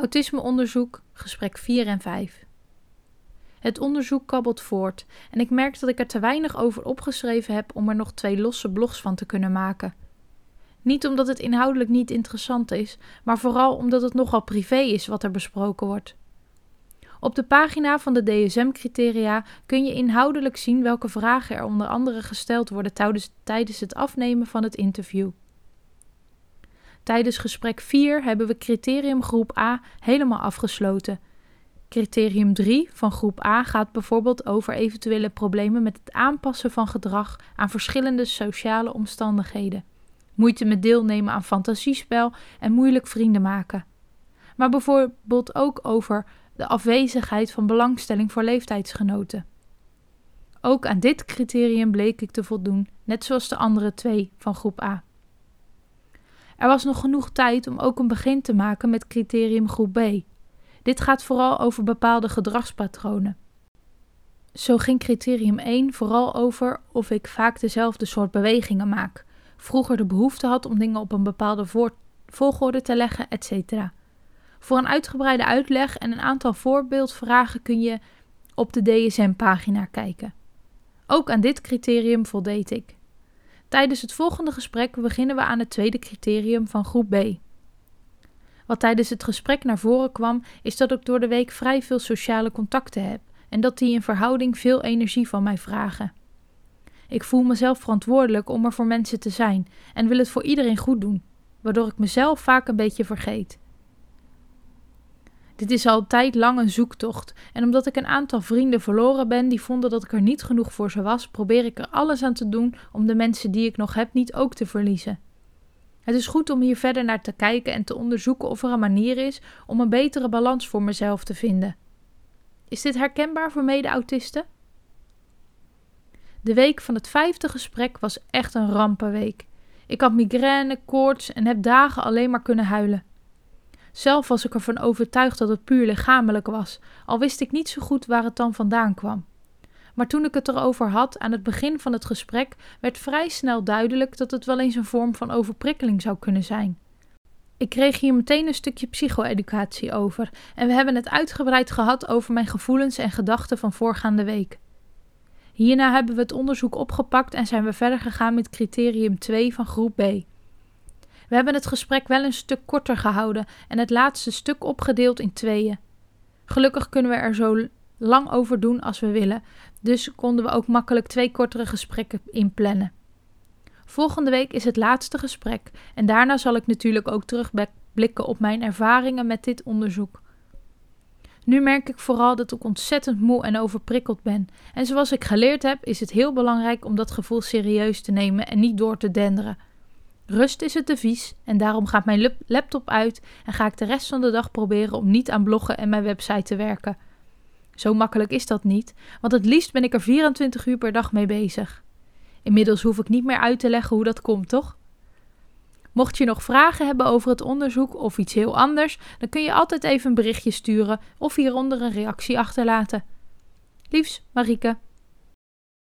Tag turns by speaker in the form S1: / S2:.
S1: Autismeonderzoek, gesprek 4 en 5. Het onderzoek kabbelt voort en ik merk dat ik er te weinig over opgeschreven heb om er nog twee losse blogs van te kunnen maken. Niet omdat het inhoudelijk niet interessant is, maar vooral omdat het nogal privé is wat er besproken wordt. Op de pagina van de DSM-criteria kun je inhoudelijk zien welke vragen er onder andere gesteld worden tijdens het afnemen van het interview. Tijdens gesprek 4 hebben we criterium groep A helemaal afgesloten. Criterium 3 van groep A gaat bijvoorbeeld over eventuele problemen met het aanpassen van gedrag aan verschillende sociale omstandigheden, moeite met deelnemen aan fantasiespel en moeilijk vrienden maken. Maar bijvoorbeeld ook over de afwezigheid van belangstelling voor leeftijdsgenoten. Ook aan dit criterium bleek ik te voldoen, net zoals de andere twee van groep A. Er was nog genoeg tijd om ook een begin te maken met criterium groep B. Dit gaat vooral over bepaalde gedragspatronen. Zo ging criterium 1 vooral over of ik vaak dezelfde soort bewegingen maak, vroeger de behoefte had om dingen op een bepaalde volgorde te leggen, etc. Voor een uitgebreide uitleg en een aantal voorbeeldvragen kun je op de DSM-pagina kijken. Ook aan dit criterium voldeed ik. Tijdens het volgende gesprek beginnen we aan het tweede criterium van groep B. Wat tijdens het gesprek naar voren kwam, is dat ik door de week vrij veel sociale contacten heb en dat die in verhouding veel energie van mij vragen. Ik voel mezelf verantwoordelijk om er voor mensen te zijn en wil het voor iedereen goed doen, waardoor ik mezelf vaak een beetje vergeet. Dit is al tijd lang een zoektocht en omdat ik een aantal vrienden verloren ben die vonden dat ik er niet genoeg voor ze was, probeer ik er alles aan te doen om de mensen die ik nog heb niet ook te verliezen. Het is goed om hier verder naar te kijken en te onderzoeken of er een manier is om een betere balans voor mezelf te vinden. Is dit herkenbaar voor mede-autisten? De week van het vijfde gesprek was echt een rampenweek. Ik had migraine, koorts en heb dagen alleen maar kunnen huilen. Zelf was ik ervan overtuigd dat het puur lichamelijk was, al wist ik niet zo goed waar het dan vandaan kwam. Maar toen ik het erover had aan het begin van het gesprek, werd vrij snel duidelijk dat het wel eens een vorm van overprikkeling zou kunnen zijn. Ik kreeg hier meteen een stukje psycho-educatie over en we hebben het uitgebreid gehad over mijn gevoelens en gedachten van voorgaande week. Hierna hebben we het onderzoek opgepakt en zijn we verder gegaan met criterium 2 van groep B. We hebben het gesprek wel een stuk korter gehouden en het laatste stuk opgedeeld in tweeën. Gelukkig kunnen we er zo lang over doen als we willen, dus konden we ook makkelijk twee kortere gesprekken inplannen. Volgende week is het laatste gesprek en daarna zal ik natuurlijk ook terugblikken op mijn ervaringen met dit onderzoek. Nu merk ik vooral dat ik ontzettend moe en overprikkeld ben. En zoals ik geleerd heb, is het heel belangrijk om dat gevoel serieus te nemen en niet door te denderen. Rust is het devies en daarom gaat mijn laptop uit en ga ik de rest van de dag proberen om niet aan bloggen en mijn website te werken. Zo makkelijk is dat niet, want het liefst ben ik er 24 uur per dag mee bezig. Inmiddels hoef ik niet meer uit te leggen hoe dat komt, toch? Mocht je nog vragen hebben over het onderzoek of iets heel anders, dan kun je altijd even een berichtje sturen of hieronder een reactie achterlaten. Liefs, Marieke.